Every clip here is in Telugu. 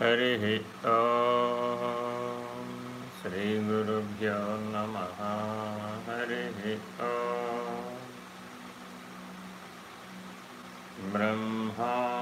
हरिः ॐ श्रीगुरुभ्यो नमः। हरिः ॐ ब्रह्मानन्दं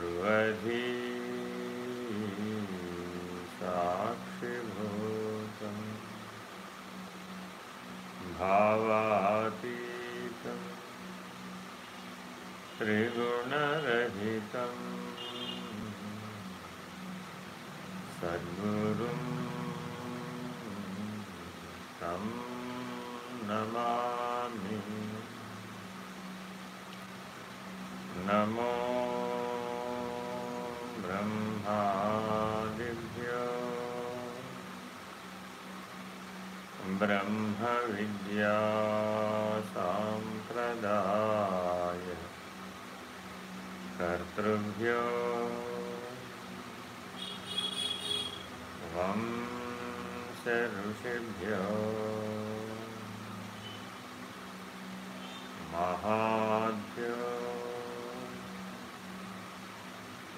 सर्वधी साक्षिभूतम् भावातीतं त्रिगुणरहितं सद्गुरुं तं नमामि। नमो ब्रह्मादिभ्यो। ब्रह्मविद्यासाम्प्रदाय कर्तृभ्यो। वंश ऋषिभ्यो महाभ्यो।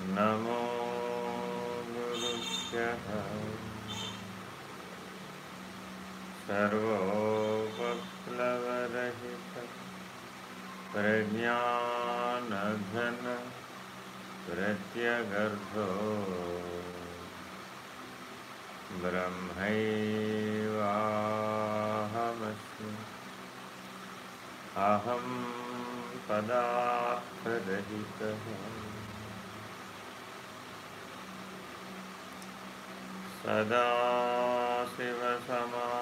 नमो सर्वोपप्लवरहित प्रज्ञानघन प्रत्यगर्भो ब्रह्मैवाहमस्मि। अहं पदार्थरहितः। सदाशिवसमारम्भा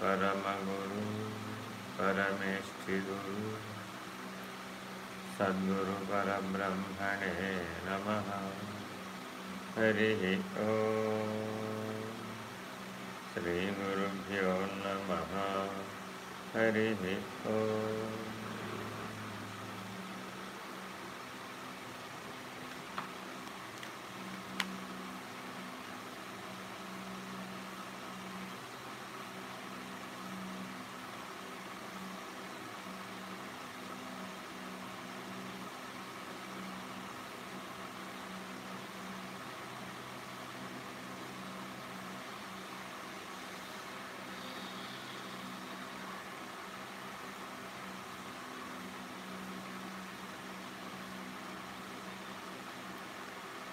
परम गुरु परमेष्ठि गुरु सद्गुरु नम नमः। हरिः ॐ श्रीगुरुभ्यो नमः। हरिः ॐ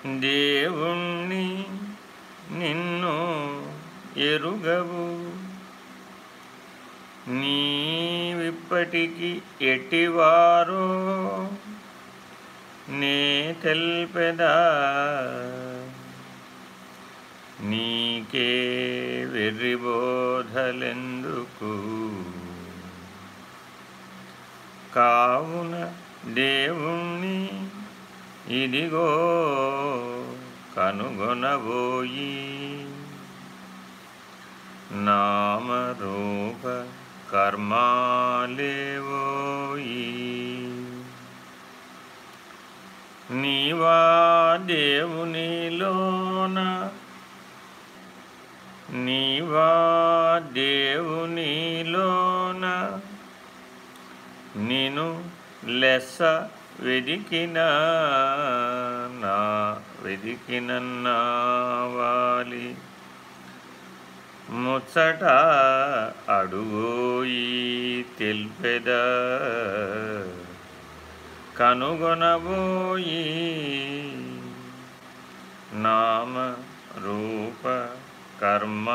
దేవుణ్ణి నిన్ను ఎరుగవు. నీవిప్పటికి ఎట్టివారో నే తెల్పెదా? నీకే వెర్రిబోధలెందుకు కావున దేవుణ్ణి ఇదిగో కనుగొనబోయి నామరూప కర్మాలేవోయి. నీవా దేవునిలోన నీవా దేవునిలోన నేను లెస్స వెదికిన నా వెదికిన వాలి. ముచ్చట అడుగోయి తెల్పెద. కనుగొనబోయి నామ రూప కర్మ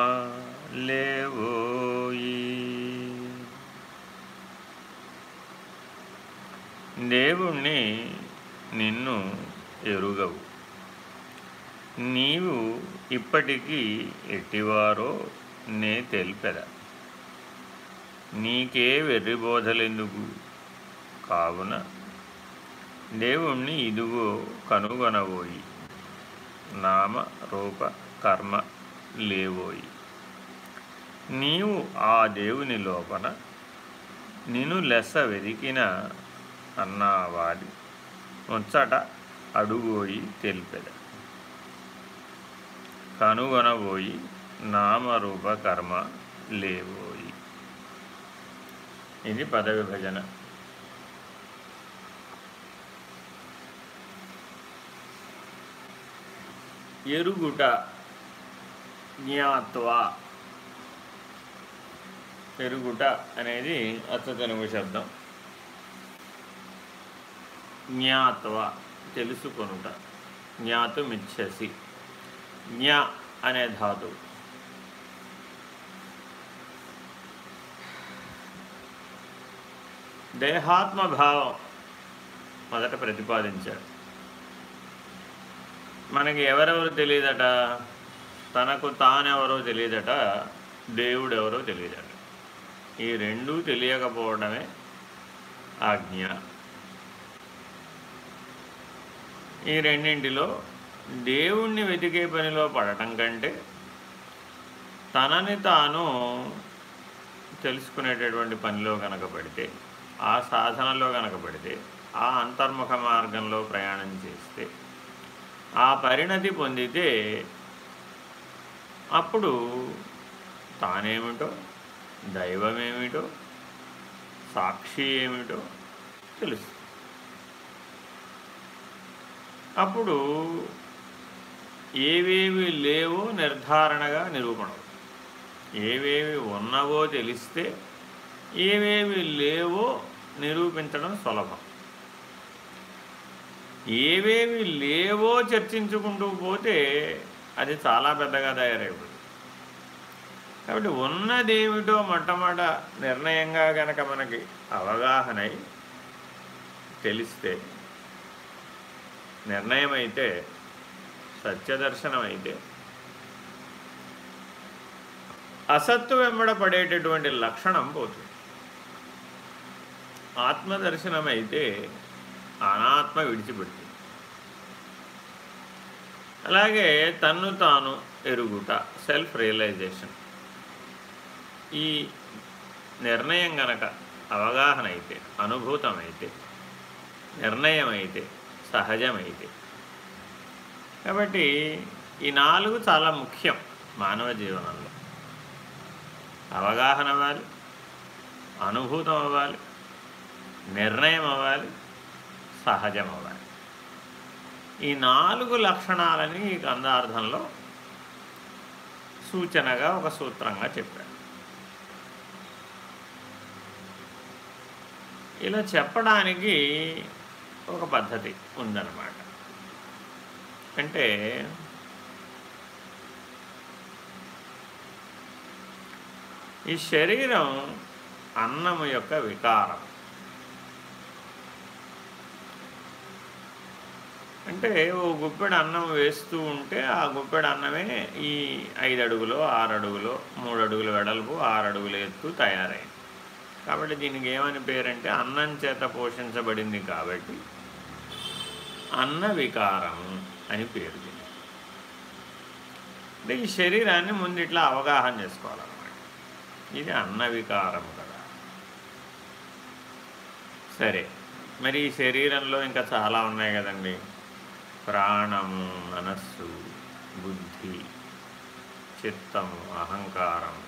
లేవోయి దేవుణ్ణి నిన్ను ఎరుగవు. నీవు ఇప్పటికీ ఎట్టివారో నే తెలిపెద నీకే వెర్రిబోధలెందుకు కావున దేవుణ్ణి ఇదిగో కనుగొనబోయి నామ రూప కర్మ లేవోయి నీవు ఆ దేవుని లోపన నిన్ను లెస్స వెదికిన అన్నావాడి ముచ్చట అడుగోయి తెలిపెద. కనుగొనబోయి నామరూప కర్మ లేవోయి. ఇది పద విభజన ఎరుగుట జ్ఞాత్వ. ఎరుగుట అనేది అచ్చతనుగు శబ్దం. జ్ఞాత్వ తెలుసుకొనుట. జ్ఞాతుమిచ్చసి జ్ఞ అనే ధాతువు దేహాత్మభావం మొదట ప్రతిపాదించాడు. మనకి ఎవరెవరు తెలియదట? తనకు తానెవరో తెలియదట? దేవుడెవరో తెలియదట. ఈ రెండూ తెలియకపోవడమే ఆజ్ఞ. ఈ రెండింటిలో దేవుణ్ణి వెతికే పనిలో పడటం కంటే తనని తాను తెలుసుకునేటటువంటి పనిలో కనుక పడితే ఆ సాధనలో కనుక పడితే ఆ అంతర్ముఖ మార్గంలో ప్రయాణం చేస్తే ఆ పరిణతి పొందితే అప్పుడు తానేమిటో దైవమేమిటో సాక్షి ఏమిటో తెలుస్తుంది. అప్పుడు ఏవేవి లేవో నిర్ధారణగా నిరూపణ. ఏవేవి ఉన్నవో తెలిస్తే ఏవేవి లేవో నిరూపించడం సులభం. ఏవేవి లేవో చర్చించుకుంటూ పోతే అది చాలా పెద్దగా తయారైపోతుంది. కాబట్టి ఉన్నదేమిటో మొట్టమొదట నిర్ణయంగా గనక మనకి అవగాహనై తెలిస్తే నిర్ణయం అయితే సత్యదర్శనం అయితే అసత్తు వెంబడ పడేటటువంటి లక్షణం పోతుంది. ఆత్మదర్శనం అయితే అనాత్మ విడిచిపెడుతుంది. అలాగే తన్ను తాను ఎరుగుట సెల్ఫ్ రియలైజేషన్ ఈ నిర్ణయం గనక అవగాహన అయితే అనుభూతమైతే నిర్ణయం అయితే సహజమైతే కాబట్టి ఈ నాలుగు చాలా ముఖ్యం మానవ జీవనంలో. అవగాహన అవ్వాలి అనుభూతం అవ్వాలి నిర్ణయం అవ్వాలి సహజం అవ్వాలి. ఈ నాలుగు లక్షణాలని ఈ గంధార్థంలో సూచనగా ఒక సూత్రంగా చెప్పాడు ఇలా చెప్పడానికి ఒక పద్ధతి ఉందన్నమాట. అంటే ఈ శరీరం అన్నము యొక్క వికారం. అంటే ఓ గుప్పెడు అన్నం వేస్తూ ఉంటే ఆ గుప్పెడు అన్నమే ఈ ఐదు అడుగులు ఆరు అడుగులో మూడు అడుగులు వెడల్పు ఆరు అడుగులు ఎత్తు తయారైంది. కాబట్టి దీనికి ఏమని పేరంటే అన్నం చేత పోషించబడింది కాబట్టి అన్న వికారం అని పేరు అంటే ఈ శరీరాన్ని ముందు ఇట్లా అవగాహన చేసుకోవాలన్నమాట. ఇది అన్న వికారం కదా. సరే మరి ఈ శరీరంలో ఇంకా చాలా ఉన్నాయి కదండి. ప్రాణము మనస్సు బుద్ధి చిత్తము అహంకారం.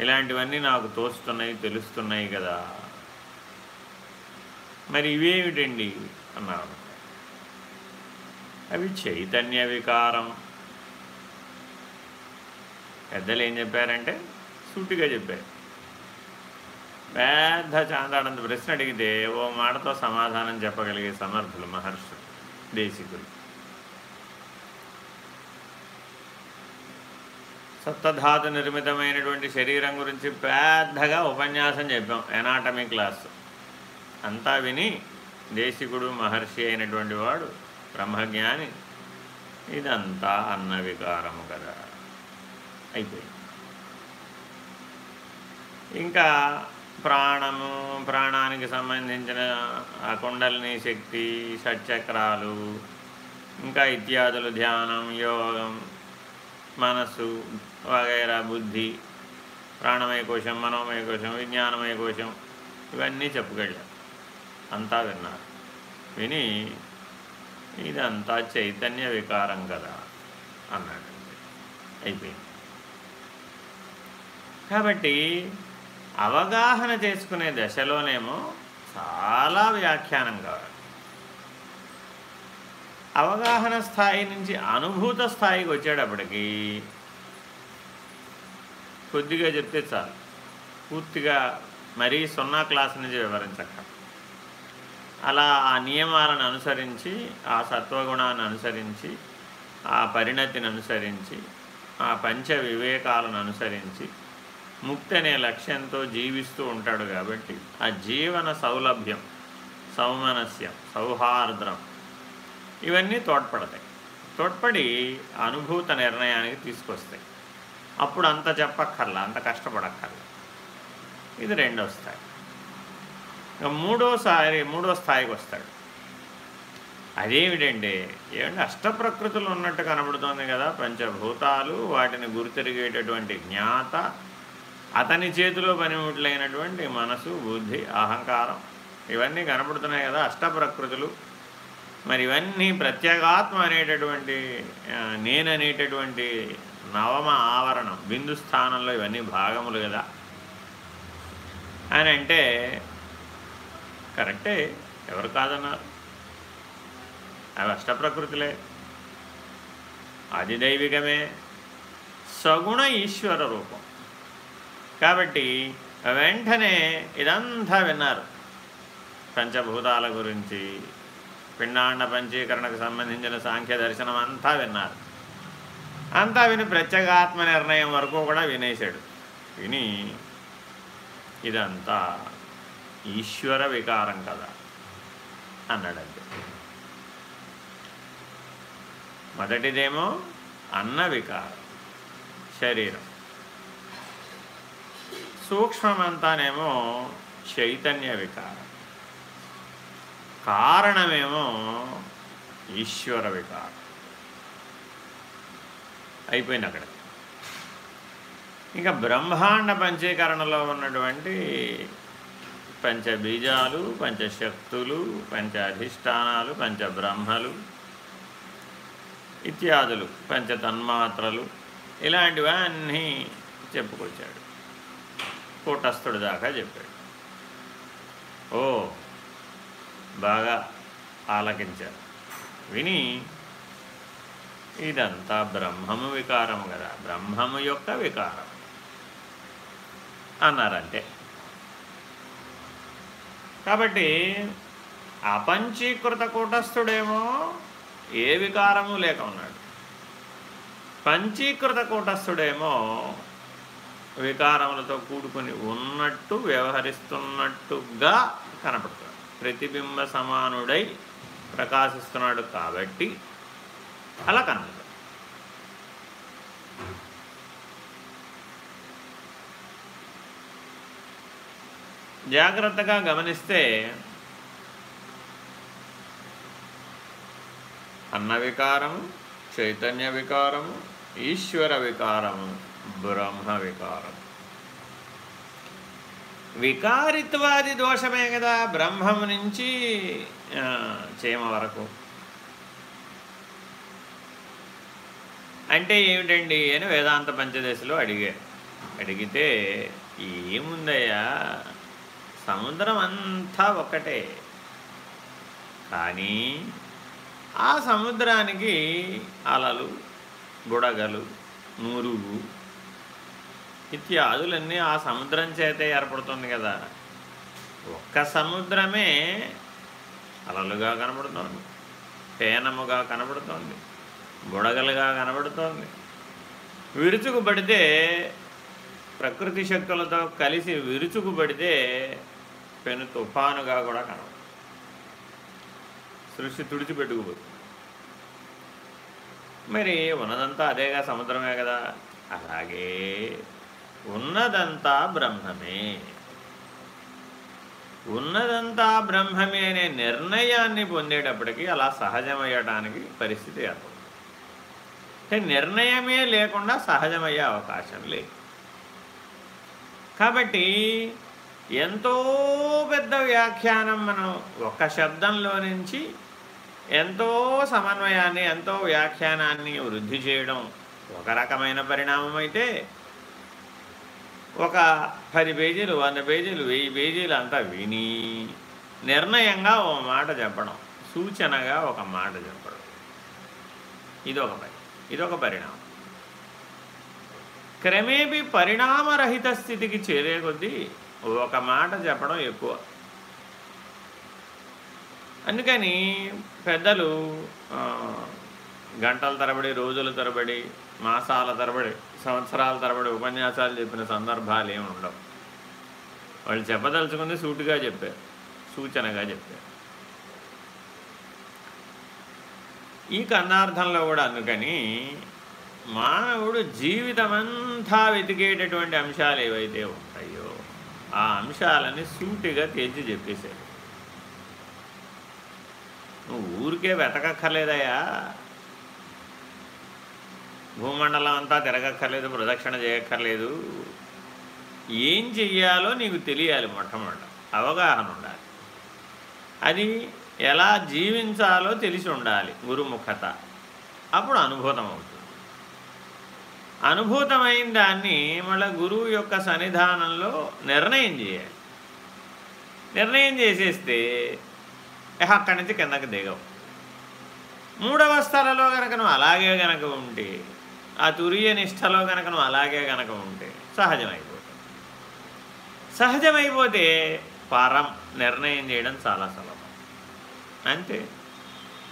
ఇలాంటివన్నీ నాకు తోస్తున్నాయి తెలుస్తున్నాయి కదా. మరి ఇవేమిటండి? అన్నారు. అవి చైతన్య వికారం. పెద్దలు ఏం చెప్పారంటే సూటిగా చెప్పారు. పెద్ద చాందాడంత ప్రశ్న అడిగితే ఓ మాటతో సమాధానం చెప్పగలిగే సమర్థులు మహర్షులు దేశికులు. సప్తధాతు నిర్మితమైనటువంటి శరీరం గురించి పెద్దగా ఉపన్యాసం చెప్పాం ఎనాటమీ క్లాస్. అంతా విని దేశికుడు మహర్షి అయినటువంటి వాడు బ్రహ్మజ్ఞాని. ఇదంతా అన్న వికారము కదా. అయిపోయింది. ఇంకా ప్రాణము ప్రాణానికి సంబంధించిన ఆ కుండలిని శక్తి షట్చక్రాలు ఇంకా ఇత్యాదులు ధ్యానం యోగం మనస్సు వగైరా బుద్ధి ప్రాణమయ కోశం మనోమయ కోశం విజ్ఞానమయ కోశం ఇవన్నీ చెప్పుకెళ్ళారు. అంతా విన్నారు. విని ఇదంతా చైతన్య వికారం కదా అన్నాడు. అయిపోయింది. కాబట్టి అవగాహన చేసుకునే దశలోనేమో చాలా వ్యాఖ్యానం కావాలి. అవగాహన స్థాయి నుంచి అనుభూత స్థాయికి వచ్చేటప్పటికి కొద్దిగా చెప్తే చాలు. పూర్తిగా మరీ సున్నా క్లాస్ నుంచి వివరించక. అలా ఆ నియమాలను అనుసరించి ఆ సత్వగుణాన్ని అనుసరించి ఆ పరిణతిని అనుసరించి ఆ పంచ వివేకాలను అనుసరించి ముక్తి అనే లక్ష్యంతో జీవిస్తూ ఉంటాడు కాబట్టి ఆ జీవన సౌలభ్యం సౌమనస్యం సౌహార్ద్రం ఇవన్నీ తోడ్పడతాయి. తోడ్పడి అనుభూత నిర్ణయానికి తీసుకొస్తాయి. అప్పుడు అంత చెప్పక్కర్లా అంత కష్టపడక్కర్లా. ఇది రెండో స్థాయి. మూడోసారి మూడో స్థాయికి వస్తాడు. అదేమిటంటే ఏమంటే అష్టప్రకృతులు ఉన్నట్టు కనబడుతోంది కదా పంచభూతాలు వాటిని గుర్తిరిగేటటువంటి జ్ఞాత అతని చేతిలో పనిముట్లైనటువంటి మనసు బుద్ధి అహంకారం ఇవన్నీ కనపడుతున్నాయి కదా అష్టప్రకృతులు. మరి ఇవన్నీ ప్రత్యేగాత్మ అనేటటువంటి నేననేటటువంటి నవమ ఆవరణం బిందు స్థానంలో ఇవన్నీ భాగములు కదా. అని అంటే కరెక్టే. ఎవరు కాదన్నారు? అవి అష్టప్రకృతులే. దైవికమే. సగుణ ఈశ్వర రూపం. కాబట్టి వెంటనే ఇదంతా విన్నారు. పంచభూతాల గురించి పిండాండ పంచీకరణకు సంబంధించిన సాంఖ్య దర్శనం అంతా విన్నారు. అంతా విని ప్రత్యేగాత్మ నిర్ణయం వరకు కూడా వినేశాడు. విని ఇదంతా ఈశ్వర వికారం కదా అన్నాడంతే. మొదటిదేమో అన్న వికారం శరీరం. సూక్ష్మమంతానేమో చైతన్య వికారం. కారణమేమో ఈశ్వర వికారం. అయిపోయింది అక్కడ. ఇంకా బ్రహ్మాండ పంచీకరణలో ఉన్నటువంటి పంచబీజాలు పంచశక్తులు పంచ అధిష్టానాలు పంచబ్రహ్మలు ఇత్యాదులు పంచతన్మాత్రలు ఇలాంటివన్నీ చెప్పుకొచ్చాడు. కూటస్థుడి దాకా చెప్పాడు. ఓ బాగా ఆలకించారు. విని ఇదంతా బ్రహ్మము వికారం కదా. బ్రహ్మము యొక్క వికారం. అన్నారంటే కాబట్టి అపంచీకృత కూటస్థుడేమో ఏ వికారము లేక ఉన్నాడు. పంచీకృత కూటస్థుడేమో వికారములతో కూడుకుని ఉన్నట్టు వ్యవహరిస్తున్నట్టుగా కనపడుతున్నాడు. ప్రతిబింబ సమానుడై ప్రకాశిస్తున్నాడు కాబట్టి అలా కనపడుతుంది జాగ్రత్తగా గమనిస్తే అన్న వికారము చైతన్య వికారము ఈశ్వర వికారము బ్రహ్మ వికారం వికారిత్వాది దోషమే కదా బ్రహ్మం నుంచి చీమ వరకు. అంటే ఏమిటండి అని వేదాంత పంచదశలో అడిగారు. అడిగితే ఏముందయ్యా? సముద్రం అంతా ఒకటే కానీ ఆ సముద్రానికి అలలు బుడగలు నూరుగు ఇత్యాదులన్నీ ఆ సముద్రం చేతే ఏర్పడుతుంది కదా. ఒక్క సముద్రమే అలలుగా కనబడుతోంది పేనముగా కనబడుతోంది బుడగలుగా కనబడుతోంది. విరుచుకుపడితే ప్రకృతి శక్తులతో కలిసి విరుచుకుపడితే పెను తుఫానుగా కూడా కనబడు సృష్టి తుడిచిపెట్టుకుపోతుంది మరి ఉన్నదంతా అదేగా సముద్రమే కదా. అలాగే ఉన్నదంతా బ్రహ్మమే. ఉన్నదంతా బ్రహ్మమే అనే నిర్ణయాన్ని పొందేటప్పటికీ అలా సహజమయ్యడానికి పరిస్థితి ఏర్పడుతుంది. నిర్ణయమే లేకుండా సహజమయ్యే అవకాశం లేదు. కాబట్టి ఎంతో పెద్ద వ్యాఖ్యానం మనం ఒక శబ్దంలో నుంచి ఎంతో సమన్వయాన్ని ఎంతో వ్యాఖ్యానాన్ని వృద్ధి చేయడం ఒక రకమైన పరిణామం అయితే ఒక పది పేజీలు వంద పేజీలు వెయ్యి పేజీలు అంతా విని నిర్ణయంగా ఒక మాట చెప్పడం సూచనగా ఒక మాట చెప్పడం. ఇదొక పని ఇదొక పరిణామం. క్రమేపీ పరిణామరహిత స్థితికి చేరే కొద్దీ ఒక మాట చెప్పడం ఎక్కువ. అందుకని పెద్దలు గంటల తరబడి రోజుల తరబడి మాసాల తరబడి సంవత్సరాల తరబడి ఉపన్యాసాలు చెప్పిన సందర్భాలు ఏమి ఉండవు. వాళ్ళు చెప్పదలుచుకుంది సూటుగా చెప్పారు సూచనగా చెప్పారు ఈ కన్నార్థంలో కూడా అందుకని మానవుడు జీవితమంతా వెతికేటటువంటి అంశాలు ఏవైతే ఉంటాయో ఆ అంశాలని సూటిగా తేల్చి చెప్పేశాడు నువ్వు ఊరికే వెతకక్కర్లేదయ్యా. భూమండలం అంతా తిరగక్కర్లేదు ప్రదక్షిణ చేయక్కర్లేదు. ఏం చెయ్యాలో నీకు తెలియాలి మొట్టమొదట. అవగాహన ఉండాలి. అది ఎలా జీవించాలో తెలిసి ఉండాలి. గురుముఖత. అప్పుడు అనుభూతం అవుతుంది అనుభూతమైన దాన్ని మళ్ళీ గురువు యొక్క సన్నిధానంలో నిర్ణయం చేయాలి. నిర్ణయం చేసేస్తే అక్కడి నుంచి కిందకు దిగవు. మూడవ స్థలలో కనుక నువ్వు అలాగే కనుక ఉంటే ఆ తురియ నిష్టలో కనుక నువ్వు అలాగే కనుక ఉంటే సహజమైపోతుంది. సహజమైపోతే పరం నిర్ణయం చేయడం చాలా సులభం. అంతే.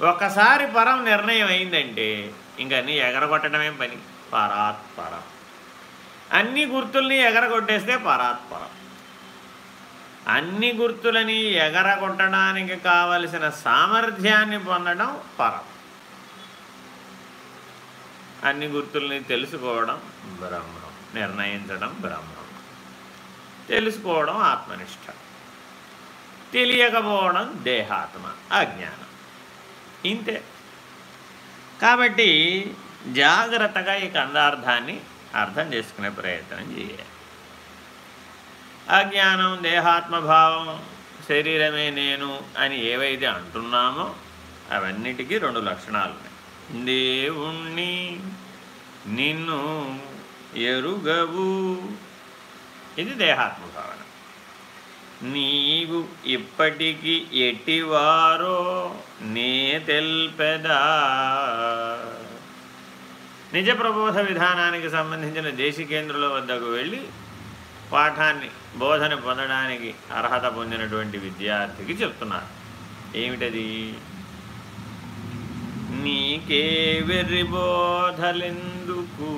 ఒకసారి పరం నిర్ణయం అయిందంటే ఇంక అన్నీ ఎగరగొట్టడమే పని. పరాత్పరం అన్ని గుర్తుల్ని ఎగరగొట్టేస్తే పరాత్పరం అన్ని గుర్తులని ఎగరగొట్టడానికి కావలసిన సామర్థ్యాన్ని పొందడం పరం. అన్ని గుర్తుల్ని తెలుసుకోవడం బ్రహ్మం. నిర్ణయించడం బ్రహ్మం. తెలుసుకోవడం ఆత్మనిష్ట. తెలియకపోవడం దేహాత్మ అజ్ఞానం. ఇంతే. కాబట్టి జాగ్రత్తగా ఈ కందార్థాన్ని అర్థం చేసుకునే ప్రయత్నం చేయాలి. అజ్ఞానం దేహాత్మభావం శరీరమే నేను అని ఏవైతే అంటున్నామో అవన్నిటికీ రెండు లక్షణాలు ఉన్నాయి. దేవుణ్ణి నిన్ను ఎరుగవు. ఇది దేహాత్మభావన. నీవు ఇప్పటికి ఎట్టివారో నే తెల్పెదా. నిజ ప్రబోధ విధానానికి సంబంధించిన దేశికేంద్రుల వద్దకు వెళ్ళి పాఠాన్ని బోధన పొందడానికి అర్హత పొందినటువంటి విద్యార్థికి చెప్తున్నారు. ఏమిటది? నీకే వెర్రి బోధలెందుకు?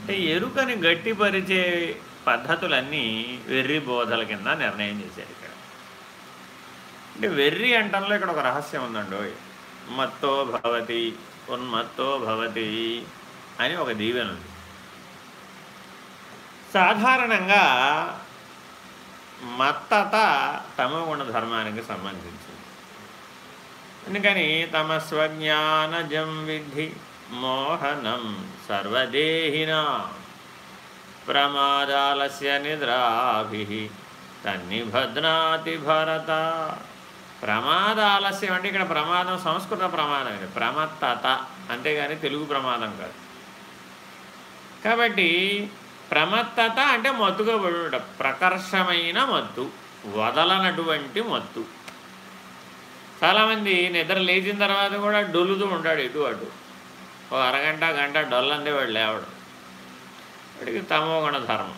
అంటే ఎరుకని గట్టిపరిచే పద్ధతులన్నీ వెర్రి బోధల కింద నిర్ణయం చేశారు ఇక్కడ. అంటే వెర్రి అంటంలో ఇక్కడ ఒక రహస్యం ఉందండి మత్తో భవతి ఉన్మత్తో భవతి అని ఒక దీవెన ఉంది. సాధారణంగా మత్తత తమగుణ ధర్మానికి సంబంధించింది. అందుకని తమ స్వజ్ఞానజం విధి మోహనం సర్వదేహినా ప్రమాదాలస్య నిద్రాభి తన్ని భద్నాతి భరత. ప్రమాద ఆలస్యం అంటే ఇక్కడ ప్రమాదం సంస్కృత ప్రమాదం ప్రమత్తత అంతేగాని తెలుగు ప్రమాదం కాదు. కాబట్టి ప్రమత్తత అంటే మత్తుగా పడుట ప్రకర్షమైన మత్తు వదలనటువంటి మత్తు. చాలామంది నిద్ర లేచిన తర్వాత కూడా డొల్లుతూ ఉంటాడు ఇటు అటు. ఒక అరగంట గంట డొల్లందే వాడు లేవడు. వాడికి తమో ధర్మం.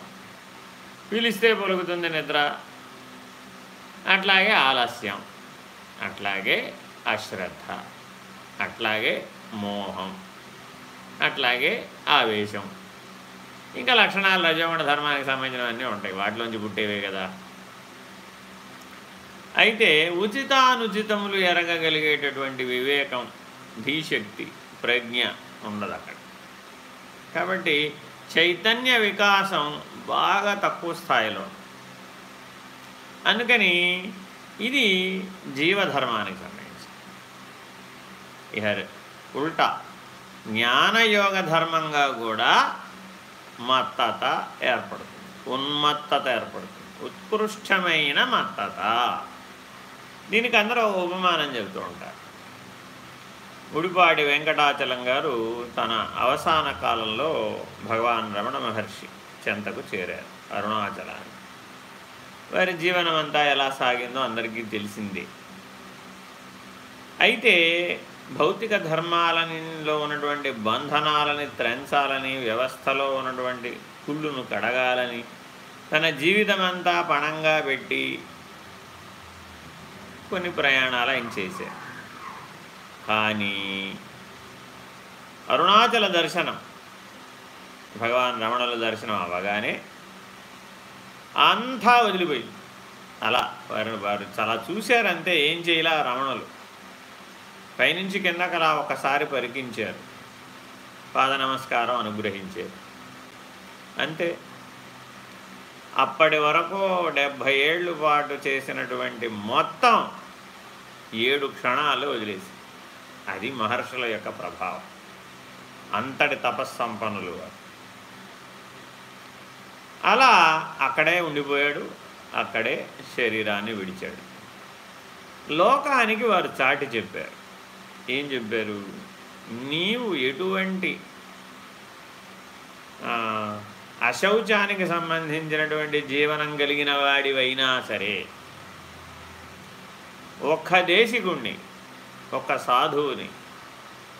పిలిస్తే పలుకుతుంది నిద్ర. అట్లాగే ఆలస్యం. అట్లాగే అశ్రద్ధ అట్లాగే మోహం అట్లాగే ఆవేశం. ఇంకా లక్షణాలు రజోగుణ ధర్మానికి సంబంధించినవన్నీ ఉంటాయి వాటిలోంచి పుట్టేవే కదా. అయితే ఉచితానుచితములు ఎరగగలిగేటటువంటి వివేకం ధీశక్తి ప్రజ్ఞ ఉండదు అక్కడ కాబట్టి చైతన్య వికాసం బాగా తక్కువ స్థాయిలో. అందుకని ఇది జీవధర్మానికి సంబంధించి ఇహ ఉల్టా జ్ఞానయోగ ధర్మంగా కూడా మత్తత ఏర్పడుతుంది. ఉన్మత్తత ఏర్పడుతుంది. ఉత్కృష్టమైన మత్తత. దీనికి అందరూ ఉపమానం చెబుతూ ఉంటారు. గుడిపాటి వెంకటాచలం గారు తన అవసాన కాలంలో భగవాన్ రమణ మహర్షి చెంతకు చేరారు అరుణాచలాన్ని వారి జీవనం అంతా ఎలా సాగిందో అందరికీ తెలిసిందే. అయితే భౌతిక ధర్మాలలో ఉన్నటువంటి బంధనాలని త్రెంచాలని వ్యవస్థలో ఉన్నటువంటి కుళ్ళును కడగాలని తన జీవితం అంతా పణంగా పెట్టి కొన్ని ప్రయాణాలు ఆయన చేశారు. కానీ అరుణాచల దర్శనం భగవాన్ రమణుల దర్శనం అవ్వగానే అంతా వదిలిపోయింది అలా వారు వారు చాలా చూశారంతే ఏం చేయలే రమణులు పైనుంచి కిందకు అలా ఒకసారి పరికించారు. పాద నమస్కారం అనుగ్రహించారు. అంతే. అప్పటి వరకు డెబ్భై ఏళ్ళు పాటు చేసినటువంటి మొత్తం ఏడు క్షణాలు వదిలేసి. అది మహర్షుల యొక్క ప్రభావం. అంతటి తపస్సంపన్నులు వారు. అలా అక్కడే ఉండిపోయాడు. అక్కడే శరీరాన్ని విడిచాడు. లోకానికి వారు చాటి చెప్పారు. ఏం చెప్పారు? నీవు ఎటువంటి అశౌచానికి సంబంధించినటువంటి జీవనం కలిగిన వాడివైనా సరే ఒక్క దేశికుణ్ణి ఒక సాధువుని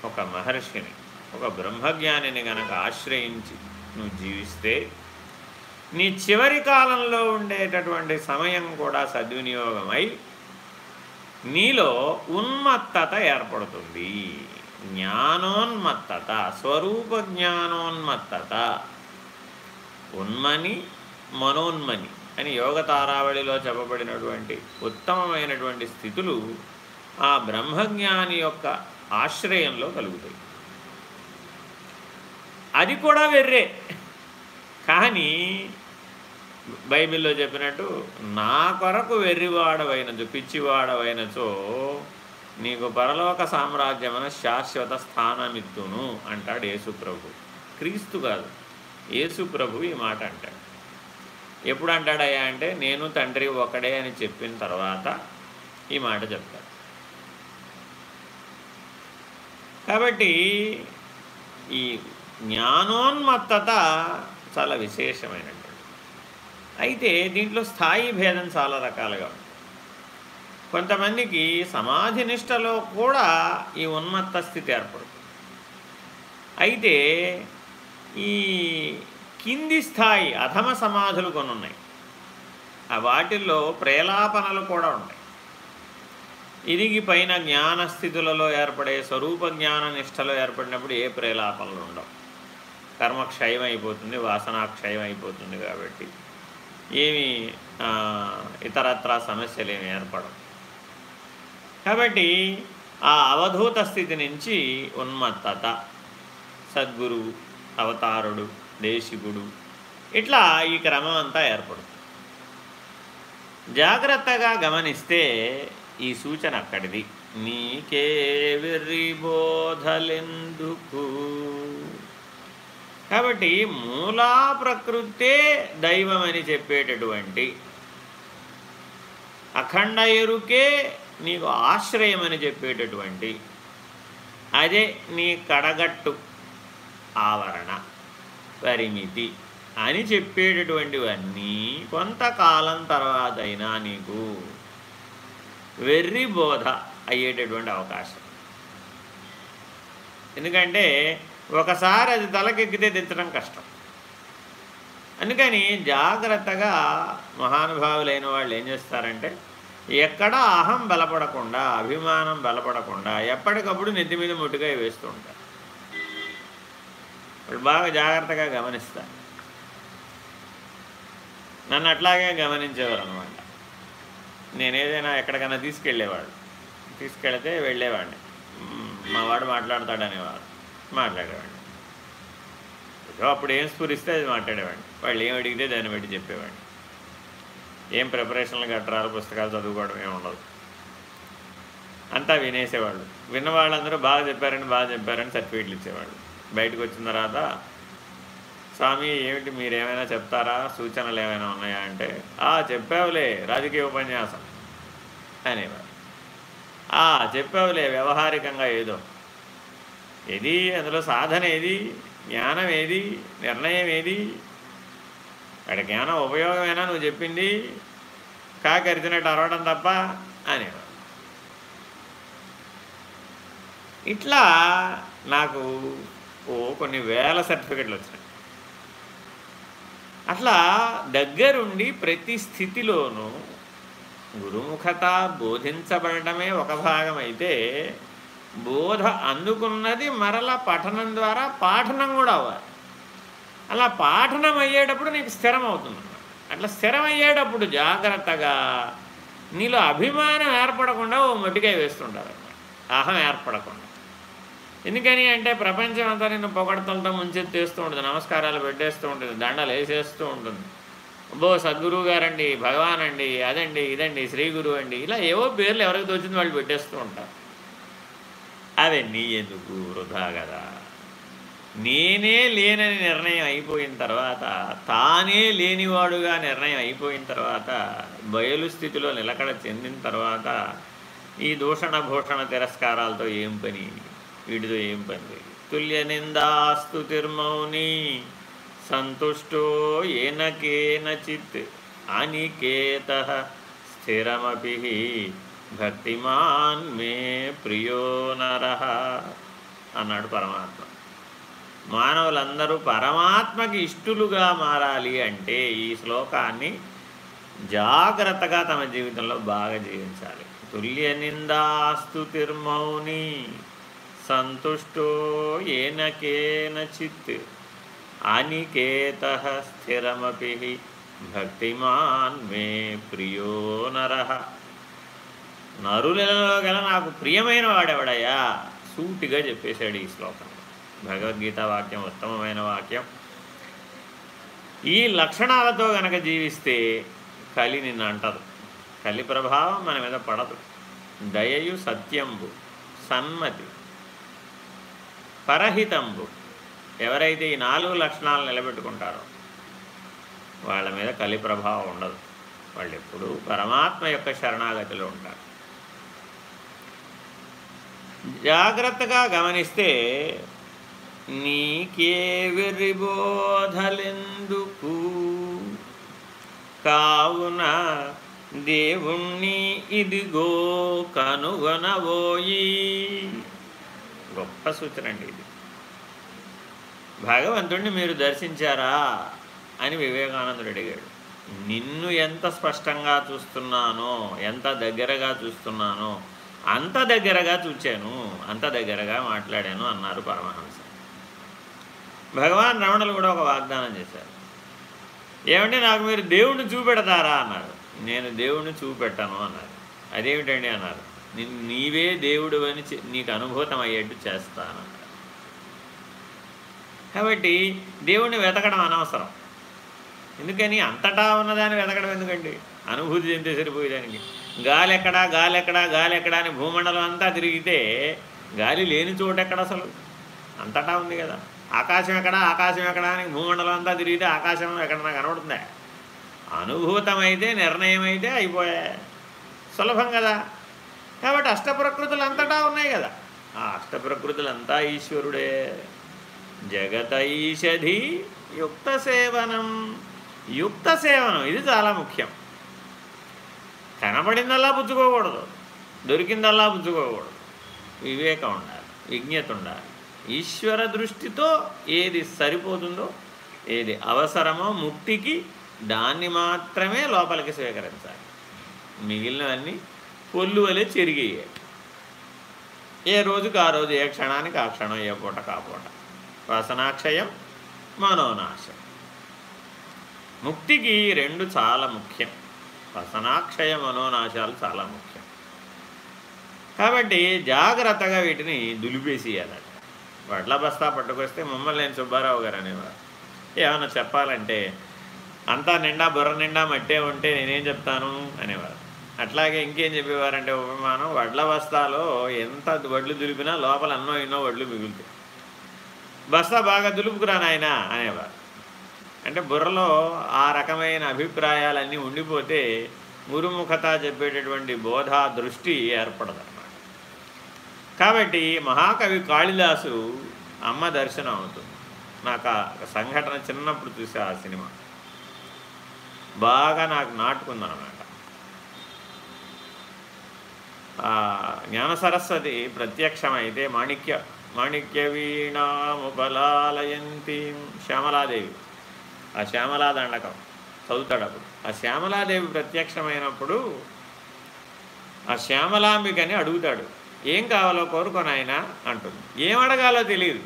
ఒక మహర్షిని ఒక బ్రహ్మజ్ఞానిని గనక ఆశ్రయించి నువ్వు జీవిస్తే నీ చివరి కాలంలో ఉండేటటువంటి సమయం కూడా సద్వినియోగమై నీలో ఉన్మత్తత ఏర్పడుతుంది. జ్ఞానోన్మత్తత స్వరూప జ్ఞానోన్మత్తత ఉన్మని మనోన్మని అని యోగ తారావళిలో చెప్పబడినటువంటి ఉత్తమమైనటువంటి స్థితులు ఆ బ్రహ్మజ్ఞాని యొక్క ఆశ్రయంలో కలుగుతాయి. అది కూడా వెర్రే. కానీ బైబిల్లో చెప్పినట్టు నా కొరకు వెర్రివాడవైనచు పిచ్చివాడవైనచో నీకు పరలోక సామ్రాజ్యమైన శాశ్వత స్థానమిత్తును అంటాడు యేసుప్రభు. క్రీస్తు కాదు యేసుప్రభు ఈ మాట అంటాడు. ఎప్పుడు అంటాడయ్యా అంటే నేను తండ్రి ఒకడే అని చెప్పిన తర్వాత ఈ మాట చెప్తాడు. కాబట్టి ఈ జ్ఞానోన్మత్తత చాలా విశేషమైనది. అయితే దీంట్లో స్థాయి భేదం చాలా రకాలుగా ఉంది. కొంతమందికి సమాధి నిష్టలో కూడా ఈ ఉన్మత్త స్థితి ఏర్పడుతుంది. అయితే ఈ కింది స్థాయి అధమ సమాధులు కొన్ని ఉన్నాయి. ఆ వాటిల్లో ప్రేలాపనలు కూడా ఉన్నాయి. ఇదిగి పైన జ్ఞానస్థితులలో ఏర్పడే స్వరూప జ్ఞాన నిష్టలో ఏర్పడినప్పుడు ఏ ప్రేలాపనలు ఉండవు. కర్మ క్షయం అయిపోతుంది వాసనాక్షయం అయిపోతుంది కాబట్టి. ఏమి ఇతరత్ర సమస్యలు ఏమి ఏర్పడవు. కాబట్టి ఆ అవధూత స్థితి నుంచి ఉన్మత్తత సద్గురు అవతారుడు దేశికుడు ఇట్లా ఈ క్రమం అంతా ఏర్పడుతుంది. జాగ్రత్తగా గమనిస్తే ఈ సూచన అక్కడిది. నీకే విర్రిబోధలెందుకు కాబట్టి మూలా ప్రకృతే దైవం అని చెప్పేటటువంటి అఖండ ఎరుకే నీకు ఆశ్రయం అని చెప్పేటటువంటి అదే నీ కడగట్టు ఆవరణ పరిమితి అని చెప్పేటటువంటివన్నీ కొంతకాలం తర్వాత అయినా నీకు వెర్రి బోధ అయ్యేటటువంటి అవకాశం. ఎందుకంటే ఒకసారి అది తలకెక్కితే తెచ్చడం కష్టం. అందుకని జాగ్రత్తగా మహానుభావులైన వాళ్ళు ఏం చేస్తారంటే ఎక్కడ అహం బలపడకుండా అభిమానం బలపడకుండా ఎప్పటికప్పుడు నెత్తి మీద ముట్టుగా వేస్తూ ఉంటారు. వాళ్ళు బాగా జాగ్రత్తగా గమనిస్తారు. నన్ను అట్లాగే గమనించేవారు అనమాట నేనేదైనా ఎక్కడికైనా తీసుకెళ్ళేవాడు. తీసుకెళ్తే వెళ్ళేవాడిని. మావాడు మాట్లాడతాడనేవాడు. మాట్లాడేవాడిని. అప్పుడు ఏం స్ఫురిస్తే అది మాట్లాడేవాడిని. వాళ్ళు ఏం అడిగితే దాన్ని బట్టి చెప్పేవాడిని. ఏం ప్రిపరేషన్లు కట్టరాలు పుస్తకాలు చదువుకోవడం ఏమి ఉండదు. అంతా వినేసేవాళ్ళు. విన్న వాళ్ళందరూ బాగా చెప్పారని బాగా చెప్పారని సర్టిఫికేట్లు ఇచ్చేవాళ్ళు. బయటకు వచ్చిన తర్వాత స్వామి ఏమిటి మీరేమైనా చెప్తారా? సూచనలు ఏమైనా ఉన్నాయా? అంటే ఆ చెప్పావులే రాజకీయ ఉపన్యాసం. అనేవారు. ఆ చెప్పావులే వ్యవహారికంగా ఏదో. ఏది? అందులో సాధన ఏది? జ్ఞానం ఏది? నిర్ణయం ఏది? అక్కడ జ్ఞానం ఉపయోగమైనా నువ్వు చెప్పింది కాకరిచినట్టు అరవడం తప్ప అనేవాడు. ఇట్లా నాకు ఓ కొన్ని వేల సర్టిఫికెట్లు వచ్చినాయి. అట్లా దగ్గరుండి ప్రతి స్థితిలోనూ గురుముఖత బోధించబడమే ఒక భాగం అయితే బోధ అందుకున్నది మరల పఠనం ద్వారా పాఠనం కూడా అవ్వాలి. అలా పాఠనం అయ్యేటప్పుడు నీకు స్థిరం అవుతుంది. అట్లా స్థిరమయ్యేటప్పుడు జాగ్రత్తగా నీలో అభిమానం ఏర్పడకుండా ఓ మట్టికాయ వేస్తుంటారు. అహం ఏర్పడకుండా. ఎందుకని అంటే ప్రపంచం అంతా నిన్ను పొగడతలతో ముంచెత్తేస్తూ ఉంటుంది. నమస్కారాలు పెట్టేస్తూ ఉంటుంది. దండలు వేసేస్తూ ఉంటుంది. బో సద్గురువు గారండి భగవాన్ అండి అదండి ఇదండి శ్రీ గురువు అండి. ఇలా ఏవో పేర్లు ఎవరికి తోచింది వాళ్ళు పెట్టేస్తూ ఉంటారు. అవన్నీ ఎందుకు వృధా కదా? నేనే లేనని నిర్ణయం అయిపోయిన తర్వాత తానే లేనివాడుగా నిర్ణయం అయిపోయిన తర్వాత బయలు స్థితిలో నిలకడ చెందిన తర్వాత ఈ దూషణ భూషణ తిరస్కారాలతో ఏం పని? వీటితో ఏం పని తుల్య నిందాస్తు తిర్మౌని సంతుష్టో ఏనకేనచిత్ అనికేత స్థిరమపి భక్తిమాన్ మే ప్రియో నర అన్నాడు పరమాత్మ. మానవులందరూ పరమాత్మకి ఇష్టలుగా మారాలి అంటే ఈ శ్లోకాన్ని జాగ్రత్తగా తమ జీవితంలో బాగా జీవించాలి. తుల్య నిందాస్తు తిర్మౌని సంతుష్టో ఏనకేనచిత్ అనికేత స్థిరమపి భక్తిమాన్ మే ప్రియో నర నరులలో గల నాకు ప్రియమైన వాడెవడయ్యా సూటిగా చెప్పేశాడు ఈ శ్లోకం. భగవద్గీత వాక్యం ఉత్తమమైన వాక్యం. ఈ లక్షణాలతో గనక జీవిస్తే కలి నిన్ను అంటదు. కలి ప్రభావం మన మీద పడదు. దయయు సత్యంబు సన్మతి పరహితంబు. ఎవరైతే ఈ నాలుగు లక్షణాలు నిలబెట్టుకుంటారో వాళ్ళ మీద కలి ప్రభావం ఉండదు. వాళ్ళు ఎప్పుడూ పరమాత్మ యొక్క శరణాగతిలో ఉంటారు. జాగ్రత్తగా గమనిస్తే నీకే బోధలెందుకు? కావున దేవుణ్ణి ఇదిగో కనుగొనబోయి. గొప్ప సూచన అండి ఇది. భగవంతుణ్ణి మీరు దర్శించారా అని వివేకానందుడు అడిగాడు. నిన్ను ఎంత స్పష్టంగా చూస్తున్నానో ఎంత దగ్గరగా చూస్తున్నానో అంత దగ్గరగా చూచాను అంత దగ్గరగా మాట్లాడాను అన్నారు పరమహంస. భగవాన్ రమణులు కూడా ఒక వాగ్దానం చేశారు. ఏమంటే నాకు మీరు దేవుణ్ణి చూపెడతారా అన్నారు. నేను దేవుణ్ణి చూపెట్టాను అన్నారు. అదేమిటండి అన్నారు. నీవే దేవుడు అని నీకు అనుభూతం అయ్యేట్టు చేస్తాను కాబట్టి దేవుణ్ణి వెతకడం అనవసరం. ఎందుకని అంతటా ఉన్నదాన్ని వెతకడం ఎందుకండి? అనుభూతి చెందే సరిపోయేదానికి. గాలెక్కడా గాలెక్కడా గాలెక్కడా అని భూమండలం అంతా తిరిగితే గాలి లేని చోటెక్కడ ఎక్కడ అసలు? అంతటా ఉంది కదా. ఆకాశం ఎక్కడా ఆకాశం ఎక్కడా అని భూమండలం అంతా తిరిగితే ఆకాశం ఎక్కడన్నా కనబడుతుందా? అనుభూతమైతే నిర్ణయం అయితే అయిపోయా సులభం కదా. కాబట్టి అష్టప్రకృతులు అంతటా ఉన్నాయి కదా. ఆ అష్టప్రకృతులంతా ఈశ్వరుడే. జగత ఈషధి యుక్త సేవనం. యుక్త సేవనం ఇది చాలా ముఖ్యం. కనబడిందల్లా పుచ్చుకోకూడదు. దొరికిందల్లా పుచ్చుకోకూడదు. వివేకం ఉండాలి విజ్ఞత ఉండాలి. ఈశ్వర దృష్టితో ఏది సరిపోతుందో ఏది అవసరమో ముక్తికి దాన్ని మాత్రమే లోపలికి స్వీకరించాలి. మిగిలినవన్నీ పొల్లు వలె చెరిగేయాలి. ఏ రోజుకి ఆ రోజు ఏ క్షణానికి ఆ క్షణం ఏ పూట కాపూట వాసనాక్షయం మనోనాశయం ముక్తికి రెండు చాలా ముఖ్యం. వసనాక్షయ మనోనాశాలు చాలా ముఖ్యం. కాబట్టి జాగ్రత్తగా వీటిని దులిపేసేయాలట. వడ్ల బస్తా పట్టుకొస్తే మమ్మల్ని నేను సుబ్బారావు గారు అనేవారు. ఏమన్నా చెప్పాలంటే అంతా నిండా బుర్ర నిండా మట్టే ఉంటే నేనేం చెప్తాను అనేవారు. అట్లాగే ఇంకేం చెప్పేవారంటే ఉపమానం వడ్ల బస్తాలో ఎంత వడ్లు దులిపినా లోపల అన్నో ఎన్నో వడ్లు మిగులుతాయి. బస్తా బాగా దులుపుకురా నాయన అనేవారు. అంటే బుర్రలో ఆ రకమైన అభిప్రాయాలన్నీ ఉండిపోతే గురుముఖత చెప్పేటటువంటి బోధ దృష్టి ఏర్పడదన్నమాట. కాబట్టి మహాకవి కాళిదాసు అమ్మ దర్శనం అవుతుంది. నాకు ఆ సంఘటన చిన్నప్పుడు చూసే ఆ సినిమా. బాగా నాకు నాటుకుందనమాట జ్ఞాన సరస్వతి ప్రత్యక్షమైతే మాణిక్య మాణిక్య వీణాముపలాలయంతి శ్యామలాదేవి. ఆ శ్యామలా దండకం చదువుతాడు అప్పుడు ఆ శ్యామలాదేవి ప్రత్యక్షమైనప్పుడు ఆ శ్యామలాంబికని అడుగుతాడు ఏం కావాలో కోరుకొని ఆయన అంటుంది. ఏం అడగాలో తెలియదు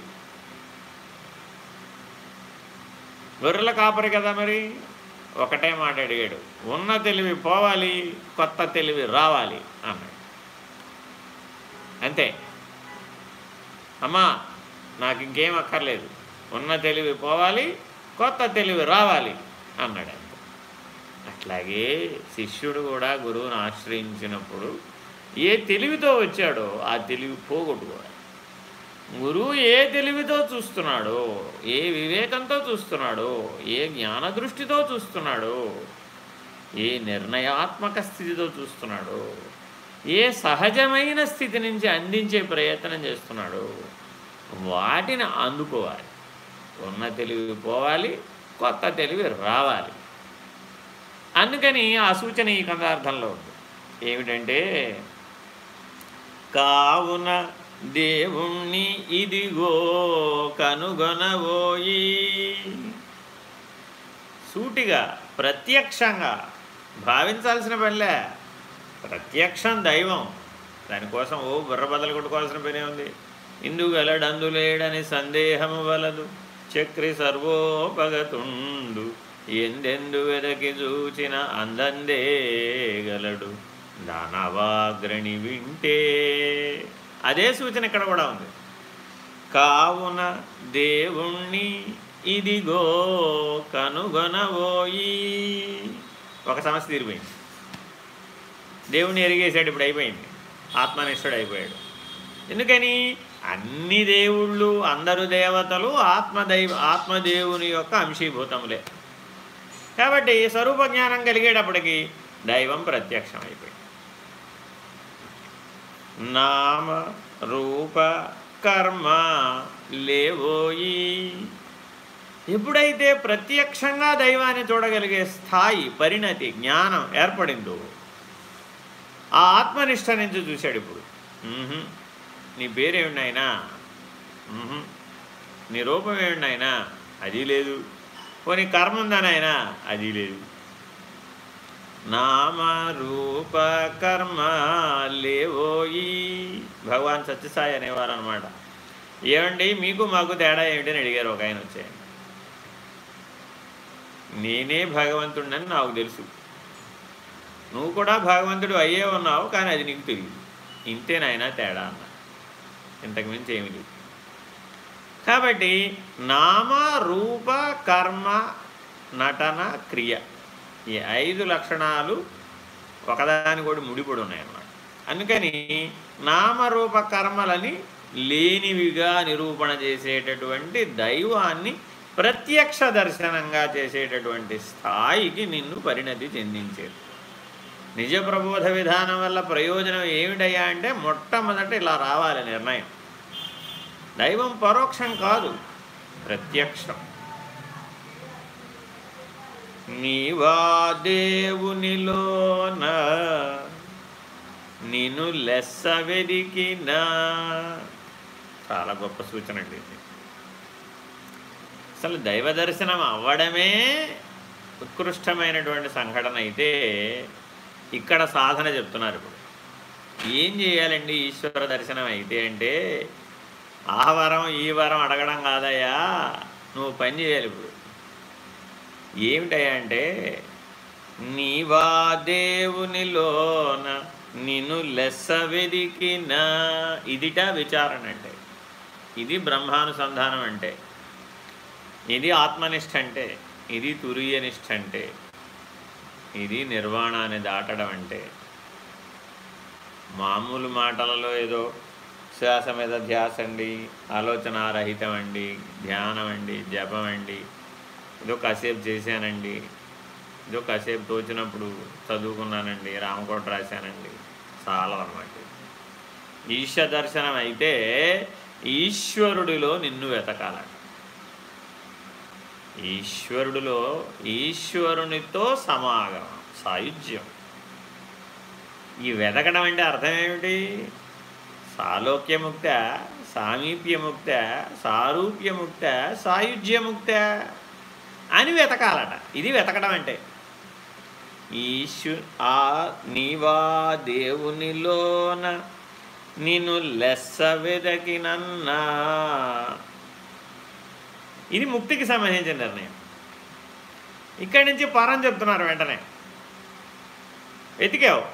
గొర్రెల కాపరి కదా మరి? ఒకటే మాట అడిగాడు. ఉన్న తెలివి పోవాలి కొత్త తెలివి రావాలి అన్నాడు. అంతే. అమ్మా నాకు ఇంకేం అక్కర్లేదు. ఉన్న తెలివి పోవాలి కొత్త తెలివి రావాలి అన్నాడు అట్లాగే శిష్యుడు కూడా గురువును ఆశ్రయించినప్పుడు ఏ తెలివితో వచ్చాడో ఆ తెలివి పోగొట్టుకోవాలి. గురువు ఏ తెలివితో చూస్తున్నాడో ఏ వివేకంతో చూస్తున్నాడో ఏ జ్ఞాన దృష్టితో చూస్తున్నాడో ఏ నిర్ణయాత్మక స్థితితో చూస్తున్నాడో ఏ సహజమైన స్థితి నుంచి అందించే ప్రయత్నం చేస్తున్నాడో వాటిని అందుకోవాలి. ఉన్న తెలివి పోవాలి కొత్త తెలివి రావాలి. అందుకని ఆ సూచన ఈ కందార్థంలో ఉంది. ఏమిటంటే కావున దేవుణ్ణి ఇదిగో కనుగొనబోయి సూటిగా ప్రత్యక్షంగా భావించాల్సిన పనిలే. ప్రత్యక్షం దైవం. దానికోసం ఓ బుర్ర బదలు కొట్టుకోవాల్సిన పనే ఉంది. ఇందుగలడందులేడని సందేహము వలదు. చక్రి సర్వోపగతుండు. ఎందెందు వెదకి చూచిన అందందేగలడు దానవాగ్రణి వింటే. అదే సూచన ఇక్కడ కూడా ఉంది. కావున దేవుణ్ణి ఇదిగో కనుగొనబోయి. ఒక సమస్య తీరిపోయింది. దేవుణ్ణి ఎరిగేసాడు ఇప్పుడు అయిపోయింది. ఆత్మనిష్ఠుడు అయిపోయాడు. ఎందుకని? అన్ని దేవుళ్ళు అందరు దేవతలు ఆత్మదైవ ఆత్మదేవుని యొక్క అంశీభూతములే. కాబట్టి స్వరూప జ్ఞానం కలిగేటప్పటికి దైవం ప్రత్యక్షమైపోయింది. నామ రూప కర్మ లేవోయి. ఎప్పుడైతే ప్రత్యక్షంగా దైవాన్ని చూడగలిగే స్థాయి పరిణతి జ్ఞానం ఏర్పడిందో ఆ ఆత్మనిష్ట నుంచి చూశాడు ఇప్పుడు. నీ పేరేమినాయనా నీ రూపం ఏమినాయనా అది లేదు. పోనీ కర్మ ఉందనాయనా అది లేదు. నామ రూప కర్మ లేవోయి. భగవాన్ సత్యసాయి అనేవారు అనమాట ఏమండి మీకు మాకు తేడా ఏమిటని అడిగారు ఒక ఆయన వచ్చాయని. నేనే భగవంతుడినని నాకు తెలుసు. నువ్వు కూడా భగవంతుడు అయ్యే ఉన్నావు కానీ అది నీకు తెలియదు. ఇంతేనాయన తేడా. ఇంతకుమించి ఏమి లేదు. కాబట్టి నామ రూప కర్మ నటన క్రియ ఈ ఐదు లక్షణాలు ఒకదాని కూడా ముడిపడి ఉన్నాయన్నమాట. అందుకని నామరూప కర్మలని లేనివిగా నిరూపణ చేసేటటువంటి దైవాన్ని ప్రత్యక్ష దర్శనంగా చేసేటటువంటి స్థాయికి నిన్ను పరిణతి చెందించేది. నిజ ప్రబోధ విధానం వల్ల ప్రయోజనం ఏమిటయ్యా అంటే మొట్టమొదట ఇలా రావాలి నిర్ణయం. దైవం పరోక్షం కాదు ప్రత్యక్షం. నీవా దేవునిలోన నిన్ను నేను లెస్స వెదికినా చాలా గొప్ప సూచన అండి ఇది. అసలు దైవ దర్శనం అవ్వడమే ఉత్కృష్టమైనటువంటి సంఘటన అయితే ఇక్కడ సాధన చెప్తున్నారు ఇప్పుడు. ఏం చేయాలండి ఈశ్వర దర్శనం అయితే అంటే ఆ వరం ఈ వరం అడగడం కాదయ్యా నువ్వు పని చేయాలి ఇప్పుడు. ఏమిటయ్యా అంటే నీవా దేవునిలోన నిన్ను లెస్స వెదికిన ఇదిట విచారణ అంటే ఇది బ్రహ్మానుసంధానం అంటే ఇది ఆత్మనిష్ట అంటే ఇది తురియనిష్ట అంటే ఇది నిర్వాణాన్ని దాటడం అంటే. మామూలు మాటలలో ఏదో శ్వాస మీద ధ్యాస అండి ఆలోచనారహితం అండి ధ్యానం అండి జపం అండి ఏదో కాసేపు చేశానండి ఏదో కాసేపు తోచినప్పుడు చదువుకున్నానండి రామకోట రాశానండి చాలా అన్నమాట ఈశ దర్శనం అయితే ఈశ్వరుడిలో నిన్ను వెతకాలండి. ఈశ్వరుడిలో ఈశ్వరునితో సమాగమం సాయుధ్యం. ఈ వెతకడం అంటే అర్థం ఏమిటి? సాలోక్యముక్త సామీప్యముక్త సారూప్యముక్త సాయుధ్యముక్త అని వెతకాలట. ఇది వెతకడం అంటే. ఈశ్వ ఆ నీవా దేవునిలోన నిన్ను లెస్స వెదకినన్నా ఇది ముక్తికి సంబంధించిన నిర్ణయం. ఇక్కడి నుంచి పరం చెప్తున్నారు వెంటనే. వెతికావు.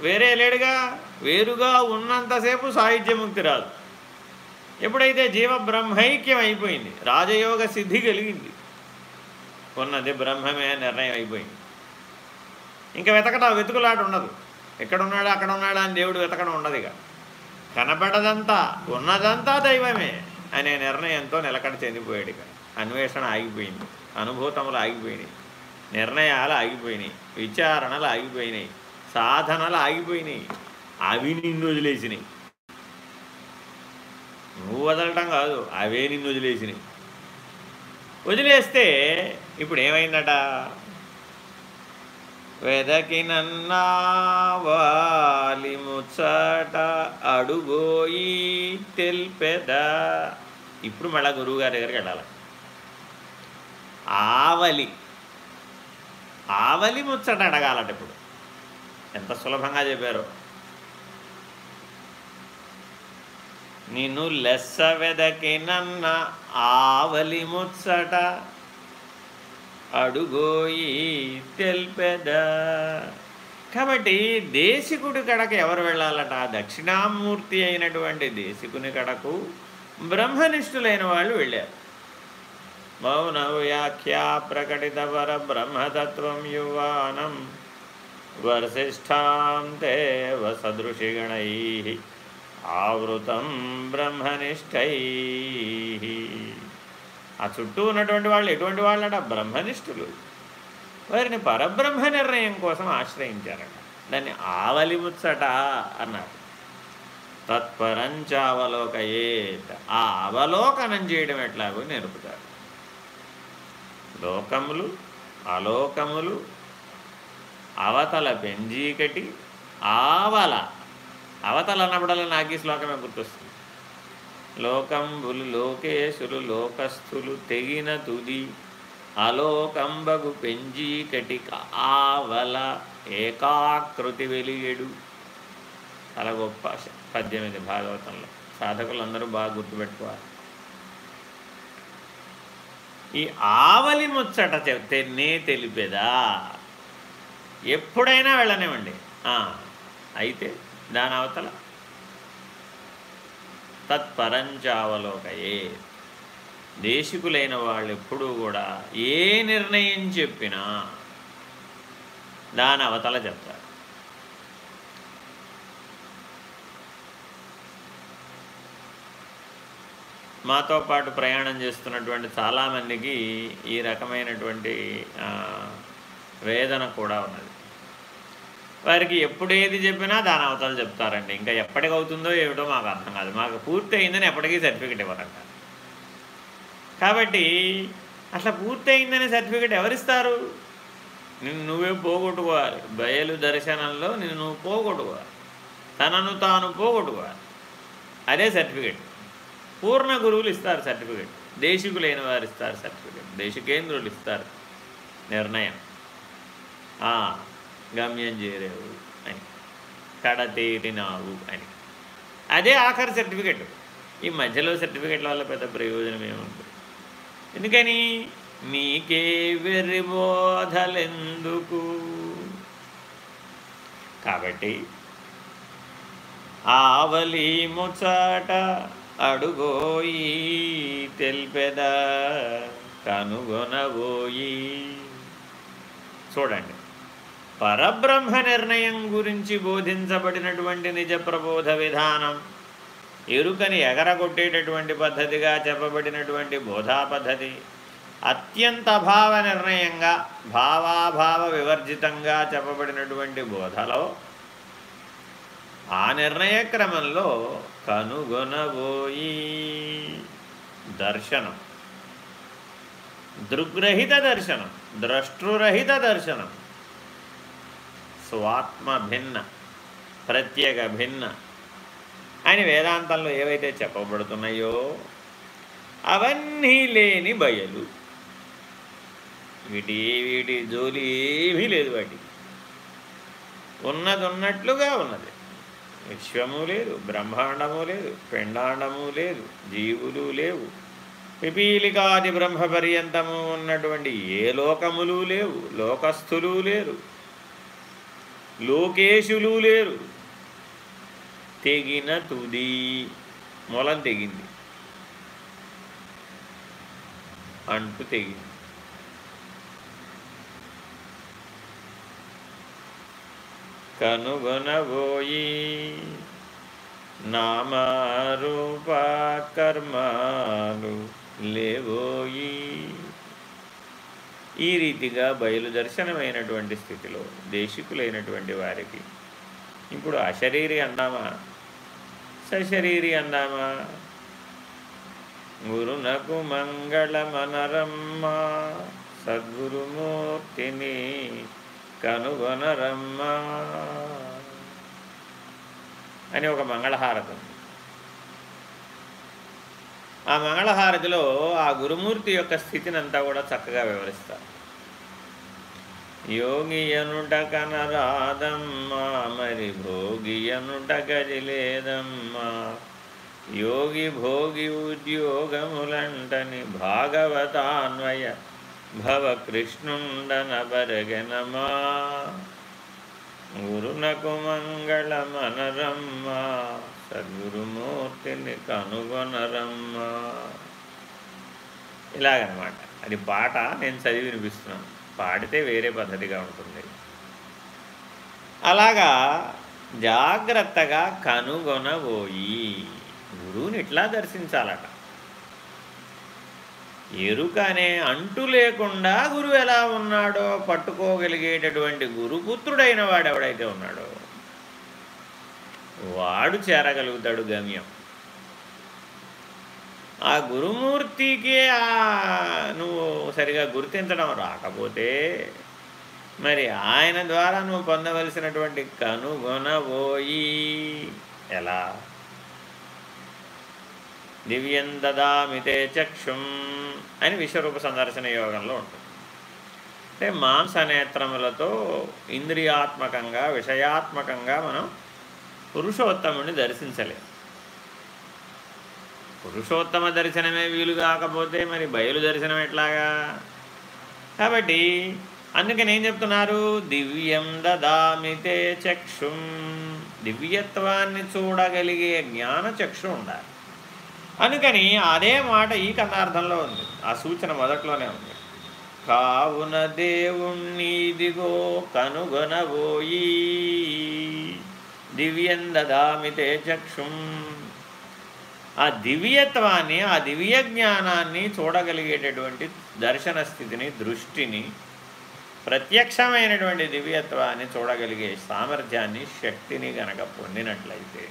వేరే లేడుగా వేరుగా ఉన్నంతసేపు సాహిత్యముక్తి రాదు. ఎప్పుడైతే జీవ బ్రహ్మైక్యం అయిపోయింది రాజయోగ సిద్ధి కలిగింది ఉన్నది బ్రహ్మమే నిర్ణయం అయిపోయింది. ఇంకా వెతకటం వెతుకులాట ఉండదు. ఎక్కడున్నాడు అక్కడ ఉన్నాడా అని దేవుడు వెతకడం ఉండదు ఇక. కనబడదంతా ఉన్నదంతా దైవమే. అనే నిర్ణయంతో నిలకడ చెందిపోయాడు ఇక. అన్వేషణ ఆగిపోయింది. అనుభూతములు ఆగిపోయినాయి. నిర్ణయాలు ఆగిపోయినాయి. విచారణలు ఆగిపోయినాయి. సాధనలు ఆగిపోయినాయి. అవి నిన్ను వదిలేసినాయి. నువ్వు వదలటం కాదు అవే నిన్ను వదిలేసినాయి. వదిలేస్తే ఇప్పుడు ఏమైందట? వెదకినన్నావాలి ముచ్చట అడుగోయి తెల్పెద. ఇప్పుడు మళ్ళీ గురువుగారి దగ్గరికి వెళ్ళాలి. ఆవలి. ఆవలి ముచ్చట అడగాలట ఇప్పుడు. ఎంత సులభంగా చెప్పారు. నిన్ను లెస్స వెదకినన్న ఆవలి ముచ్చట అడుగోయి తెల్పెద. కాబట్టి దేశికుడి కడకు ఎవరు వెళ్ళాలట? దక్షిణామూర్తి అయినటువంటి దేశికుని కడకు బ్రహ్మనిష్ఠులైన వాళ్ళు వెళ్ళారు. మౌన వ్యాఖ్యా ప్రకటిత వర బ్రహ్మతత్వం యువానం వర్షిష్టాం తే వసదృషిగణై ఆవృతం బ్రహ్మనిష్టై ఆ చుట్టూ ఉన్నటువంటి వాళ్ళు ఎటువంటి వాళ్ళట? బ్రహ్మనిష్ఠులు. వారిని పరబ్రహ్మ నిర్ణయం కోసం ఆశ్రయించారట. దాన్ని ఆవలి అన్నారు. అన్నారు తత్పరంచావలోకయేత్. ఆ అవలోకనం చేయడం ఎట్లాగో నేర్పుతారు. లోకములు అలోకములు అవతల పెంజీకటి ఆవల. అవతల అన్నప్పుడల్లా నాకు ఈ శ్లోకమే గుర్తొస్తుంది. లోకంబులు లోకేశులు లోకస్థులు తెగిన తుది అలోకంబగు పెంజీకటి ఆవల ఏకాకృతి వెలియడు. చాలా గొప్ప పద్దెనిమిది భాగవతంలో. సాధకులందరూ బాగా గుర్తుపెట్టుకోవాలి. ఈ ఆవలి ముచ్చట చెప్తే నే తెలిపేదా? ఎప్పుడైనా వెళ్ళనివ్వండి. అయితే దాని అవతల తత్పరంచావలోకయే. దేశికులైన వాళ్ళు ఎప్పుడూ కూడా ఏ నిర్ణయం చెప్పినా దాని అవతల చెప్తారు. మాతో పాటు ప్రయాణం చేస్తున్నటువంటి చాలామందికి ఈ రకమైనటువంటి వేదన కూడా ఉన్నది. వారికి ఎప్పుడేది చెప్పినా దాని అవతలు చెప్తారండి. ఇంకా ఎప్పటికవుతుందో ఏమిటో మాకు అర్థం కాదు. మాకు పూర్తి అయిందని ఎప్పటికీ సర్టిఫికెట్ ఇవ్వరంట. కాబట్టి అట్లా పూర్తి అయిందని సర్టిఫికెట్ ఎవరిస్తారు? నిన్ను నువ్వే పోగొట్టుకోవాలి. బయలు దర్శనంలో నిన్ను నువ్వు పోగొట్టుకోవాలి. తనను తాను పోగొట్టుకోవాలి. అదే సర్టిఫికెట్. పూర్ణ గురువులు ఇస్తారు సర్టిఫికేట్. దేశికులైన వారు ఇస్తారు సర్టిఫికెట్. దేశికేంద్రులు ఇస్తారు నిర్ణయం. గమ్యం చేరేవు అని. కడతేరినావు అని. అదే ఆఖరి సర్టిఫికెట్. ఈ మధ్యలో సర్టిఫికెట్ల వల్ల పెద్ద ప్రయోజనం ఏముంటుంది ఎందుకని? మీకే వెర్రిబోధలెందుకు కాబట్టి ఆవలి ముచ్చట అడుగోయి తెల్పెద కనుగొనబోయి. చూడండి. పరబ్రహ్మ నిర్ణయం గురించి బోధించబడినటువంటి నిజ ప్రబోధ విధానం ఎరుకని ఎగరగొట్టేటటువంటి పద్ధతిగా చెప్పబడినటువంటి బోధా పద్ధతి అత్యంత భావ నిర్ణయంగా భావాభావ వివర్జితంగా చెప్పబడినటువంటి బోధలో ఆ నిర్ణయ క్రమంలో కనుగొనబోయి. దర్శనం. దృగ్రహిత దర్శనం. ద్రష్టురహిత దర్శనం. స్వాత్మ భిన్న. ప్రత్యేక భిన్న. అని వేదాంతంలో ఏవైతే చెప్పబడుతున్నాయో అవన్నీ లేని బయలు. వీటి వీటి జోలి ఏమీ లేదు వాటి ఉన్నది ఉన్నట్లుగా ఉన్నది. విశ్వము లేదు బ్రహ్మాండము లేదు పిండాండము లేదు జీవులు లేవు. పిపీలికాది బ్రహ్మ పర్యంతము ఉన్నటువంటి ఏ లోకములు లేవు లోకస్థులు లేరు లోకేశులు లేరు. తెగిన తుది మొలం తెగింది. అంటు తెగింది. కనుగొనబోయి. నామారూప కర్మాలు లేవోయి. ఈ రీతిగా బయలుదర్శనమైనటువంటి స్థితిలో దేశికులైనటువంటి వారికి ఇప్పుడు అశరీరి అందామా? సశరీరి అందామా? గురునకు మంగళమనరమ్మ. సద్గురుమూర్తిని కనుగొనరమ్మా. అని ఒక మంగళహారతం. ఆ మంగళహారతిలో ఆ గురుమూర్తి యొక్క స్థితిని అంతా కూడా చక్కగా వివరిస్తారు. యోగి అనుట కనరాదమ్మా మరి భోగి అనుట గదిలేదమ్మా. యోగి భోగి ఉద్యోగములంటని భాగవతాన్వయ భవ కృష్ణుండన బరగనమా గురునకు మంగళమనరమ్మా సద్గురుమూర్తిని కనుగొనరమ్మా? ఇలాగనమాట. అది పాట నేను చదివి వినిపిస్తున్నాను. పాడితే వేరే పద్ధతిగా ఉంటుంది. అలాగా జాగ్రత్తగా కనుగొనబోయి గురువుని ఇట్లా దర్శించాలట. ఎరుక అనే అంటు లేకుండా గురువు ఎలా ఉన్నాడో పట్టుకోగలిగేటటువంటి గురుపుత్రుడైన వాడు ఎవడైతే ఉన్నాడో వాడు చేరగలుగుతాడు గమ్యం. ఆ గురుమూర్తికి నువ్వు సరిగా గుర్తించడం రాకపోతే మరి ఆయన ద్వారా నువ్వు పొందవలసినటువంటి కనుగొనబోయి ఎలా? దివ్యం దదామితే చక్షుం అని విశ్వరూప సందర్శన యోగంలో ఉంటుంది. అంటే మాంసనేత్రములతో ఇంద్రియాత్మకంగా విషయాత్మకంగా మనం పురుషోత్తముని దర్శించలేము పురుషోత్తమ దర్శనమే వీలు కాకపోతే మరి బయలు దర్శనం ఎట్లాగా? కాబట్టి అందుకని ఏం చెప్తున్నారు దివ్యం దదామితే చక్షుం. దివ్యత్వాన్ని చూడగలిగే జ్ఞాన చక్షు ఉండాలి. అందుకని అదే మాట ఈ కథార్థంలో ఉంది. ఆ సూచన మొదట్లోనే ఉంది. కావున దేవుణ్ణిదిగో కనుగొనబోయి దివ్యం దదామితే చక్షుం. ఆ దివ్యత్వాన్ని ఆ దివ్య జ్ఞానాన్ని చూడగలిగేటటువంటి దర్శన స్థితిని దృష్టిని ప్రత్యక్షమైనటువంటి దివ్యత్వాన్ని చూడగలిగే సామర్థ్యాన్ని శక్తిని గనక పొందినట్లయితే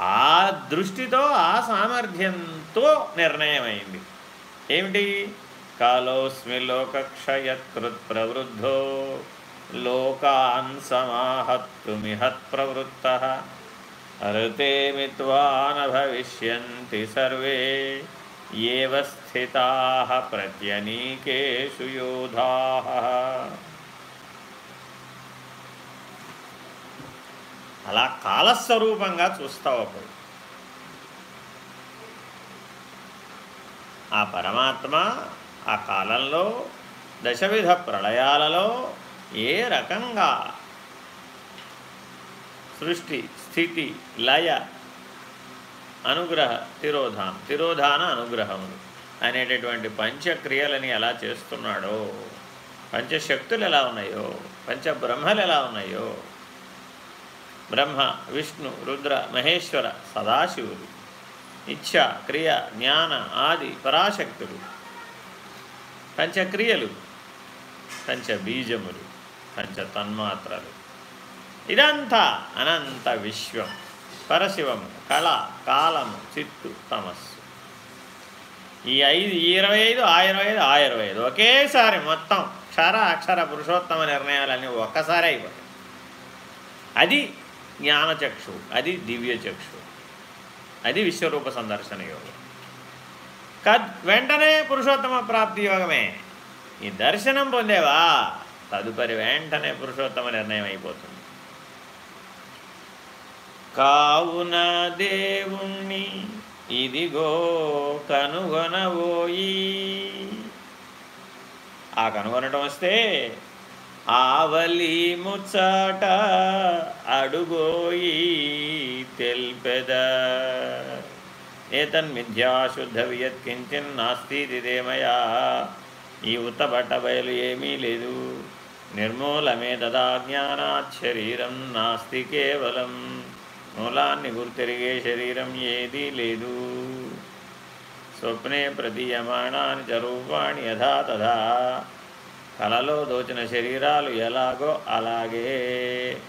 ఆ దృష్టితో ఆ సామర్థ్యంతో నిర్ణయమైంది. ఏమిటి? కాలోస్మి లోకక్షయత్కృత్ ప్రవృద్ధో లోకాన్ సమాహత్తుమిహత్ ప్రవృత్త మిత్వాన భవిష్యంతి సర్వే ఏవ స్థితా ప్రత్యనీకేషు యోధా. అలా కాలస్వరూపంగా చూస్తావు అప్పుడు. ఆ పరమాత్మ ఆ కాలంలో దశవిధ ప్రళయాలలో ఏ రకంగా సృష్టి స్థితి లయ అనుగ్రహ తిరోధానం తిరోధాన అనుగ్రహములు అనేటటువంటి పంచక్రియలని ఎలా చేస్తున్నాడో పంచశక్తులు ఎలా ఉన్నాయో పంచబ్రహ్మలు ఎలా ఉన్నాయో బ్రహ్మ విష్ణు రుద్ర మహేశ్వర సదాశివుడు ఇచ్ఛ క్రియ జ్ఞాన ఆది పరాశక్తుడు పంచక్రియలు పంచబీజములు పంచ తన్మాత్రలు ఇదంతా అనంత విశ్వం పరశివము కళ కాలము చిత్తు తమస్సు. ఈ ఐదు ఇరవై ఐదు ఆ ఇరవై ఐదు ఆ ఇరవై ఐదు ఒకేసారి మొత్తం క్షర అక్షర పురుషోత్తమ నిర్ణయాలన్నీ ఒక్కసారి అయిపోయాయి అది జ్ఞానచక్షు. అది దివ్యచక్షు. అది విశ్వరూప సందర్శన యోగం. కద్ వెంటనే పురుషోత్తమ ప్రాప్తి యోగమే. ఈ దర్శనం పొందేవా? తదుపరి వెంటనే పురుషోత్తమ నిర్ణయం అయిపోతుంది. కావున దేవుణ్ణి ఇదిగో కనుగొనబోయి. ఆ కనుగొనటం వస్తే ఆవలి ముచ్చాట అడుగోయి తెల్పెద. ఏతన్మిథ్యాశుద్ధ వియత్కించిన్ నాస్తిదిదేమయా ఈ ఉత్తబట్ట బయలు ఏమీ లేదు. నిర్మూలమే తదా జ్ఞానాత్ శరీరం నాస్తి కేవలం. మూలాన్ని గుర్తిరిగే శరీరం ఏదీ లేదు. స్వప్నే ప్రతీయమాణాని చ రూపాణి యథా తథా. కలలో దోచిన శరీరాలు ఎలాగో అలాగే.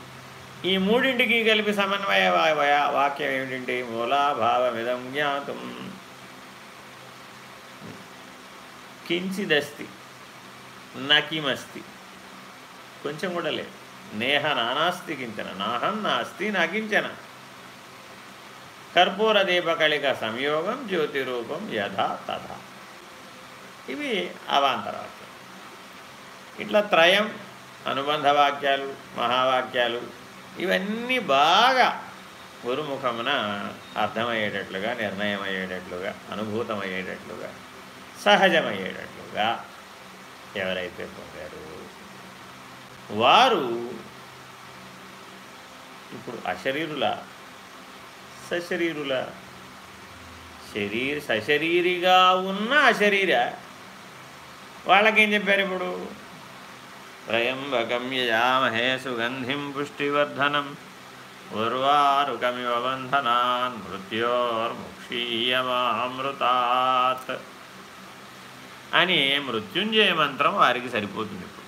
ఈ మూడింటికి కలిపి సమన్వయ వాక్యం ఏమిటంటే మూలాభావమిదం జ్ఞాతం. కించిదస్తి నకిమస్తి. కొంచెం కూడా లేదు. నేహ నానాస్తి కించన నాహం నాస్తి నకించన. కర్పూర దీపకళిక సంయోగం జ్యోతిరూపం యథా తథా. ఇవి అవాంతరాలు. ఇట్లా త్రయం అనుబంధ వాక్యాలు మహావాక్యాలు ఇవన్నీ బాగా గురుముఖమున అర్థమయ్యేటట్లుగా నిర్ణయం అయ్యేటట్లుగా అనుభూతమయ్యేటట్లుగా సహజమయ్యేటట్లుగా ఎవరైతే పొందారు వారు ఇప్పుడు అశరీరుల సశరీరుల శరీర సశరీరిగా ఉన్న అశరీర వాళ్ళకేం చెప్పారు ఇప్పుడు? త్రయంబకం యజామహే సుగంధిం పుష్టివర్ధనం ఉర్వారుకమివ బంధనాన్ మృత్యోర్ముక్షీయమామృతాత్ అని మృత్యుంజయ మంత్రం వారికి సరిపోతుంది ఇప్పుడు.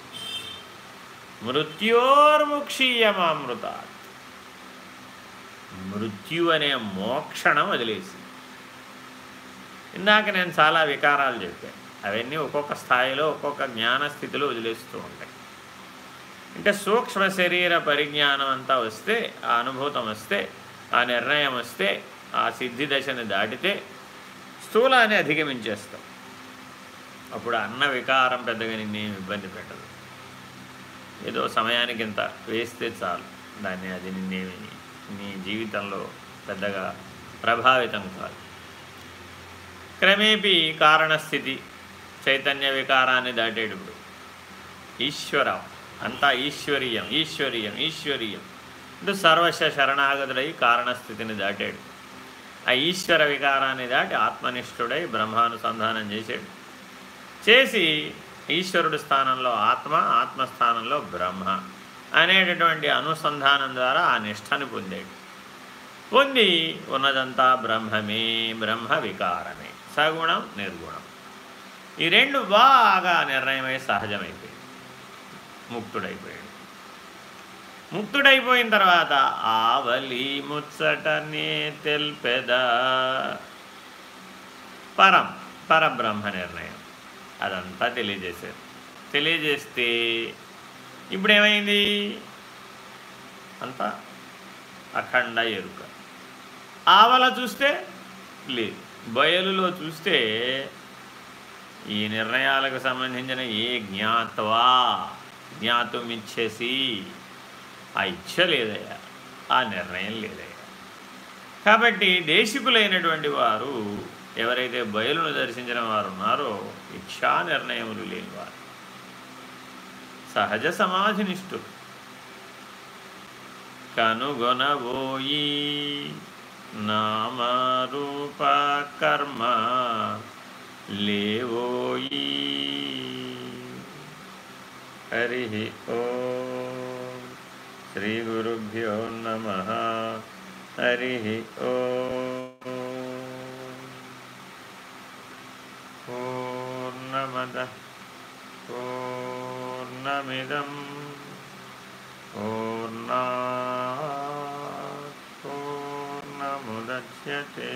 మృత్యోర్ముక్షీయమామృతాత్. మృత్యు అనే మోక్షణం వదిలేసి ఇందాక నేను చాలా వికారాలు చెప్పాను. అవన్నీ ఒక్కొక్క స్థాయిలో ఒక్కొక్క జ్ఞానస్థితిలో వదిలేస్తూ ఉంటాయి. అంటే సూక్ష్మ శరీర పరిజ్ఞానం అంతా వస్తే ఆ అనుభూతం వస్తే ఆ నిర్ణయం వస్తే ఆ సిద్ధి దశని దాటితే స్థూలాన్ని అధిగమించేస్తాం. అప్పుడు అన్న వికారం పెద్దగా నిన్నేం ఇబ్బంది పెట్టదు. ఏదో సమయానికి ఇంత వేస్తే చాలు. దాన్ని అది నిన్నేమి నీ జీవితంలో పెద్దగా ప్రభావితం కాదు. క్రమేపీ కారణస్థితి చైతన్య వికారాన్ని దాటేటప్పుడు ఈశ్వరం. అంతా ఈశ్వరీయం ఈశ్వరీయం ఈశ్వరీయం అంటే సర్వశ శరణాగతుడై కారణస్థితిని దాటాడు ఆ ఈశ్వర వికారాన్ని దాటి ఆత్మనిష్ఠుడై బ్రహ్మానుసంధానం చేశాడు చేసి ఈశ్వరుడి స్థానంలో ఆత్మ ఆత్మస్థానంలో బ్రహ్మ అనేటటువంటి అనుసంధానం ద్వారా ఆ నిష్టని పొందాడు పొంది ఉన్నదంతా బ్రహ్మమే బ్రహ్మ వికారమే సగుణం నిర్గుణం ఈ రెండు బాగా నిర్ణయమై సహజమైపోయింది ముక్తుడైపోయాడు. ముక్తుడైపోయిన తర్వాత ఆవలి ముచ్చటనే తెల్పెద. పరం పరబ్రహ్మ నిర్ణయం. అదంతా తెలియజేశారు. తెలియజేస్తే ఇప్పుడేమైంది? అంతా అఖండ ఎరుక. ఆవల చూస్తే లేదు. బయలులో చూస్తే ఈ నిర్ణయాలకు సంబంధించిన ఏ జ్ఞాత్వా? జ్ఞాతుమిచ్చేసి ఆ ఇచ్చ లేదయ్యా ఆ నిర్ణయం లేదయ్యా. కాబట్టి దేశికులైనటువంటి వారు ఎవరైతే బయలును దర్శించిన వారు ఉన్నారో ఇచ్చా నిర్ణయములు లేని వారు. సహజ సమాధినిష్ఠులు. కనుగొనబోయి నామరూప కర్మ లేవోయి. హరి ఓ శ్రీ గురుభ్యో నమ హరి ఓ పూర్ణమద పూర్ణమిదం పూర్ణా పూర్ణముద్యతే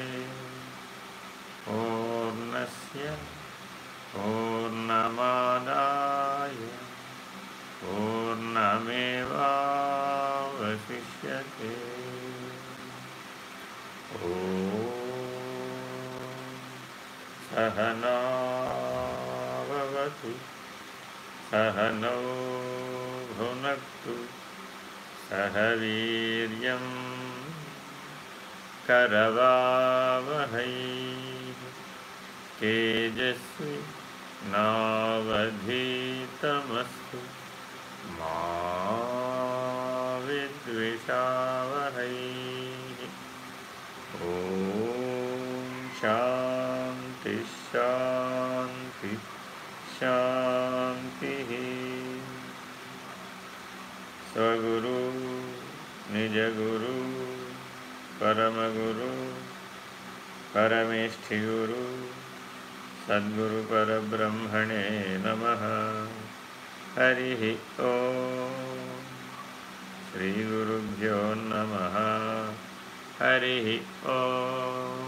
त्वमेवावशिष्यते सहना भवतु भुन भुनक्तु सह वीर्यं करवावहै। तेजस्वि नावधीतमस्तु। विद्विषावहै ॐ शान्ति शान्ति शान्तिः स्वगुरु निजगुरु परमगुरु परमेष्ठिगुरु सद्गुरुपरब्रह्मणे नमः हरिः ओ श्रीगुरुभ्यो नमः। हरिः ओ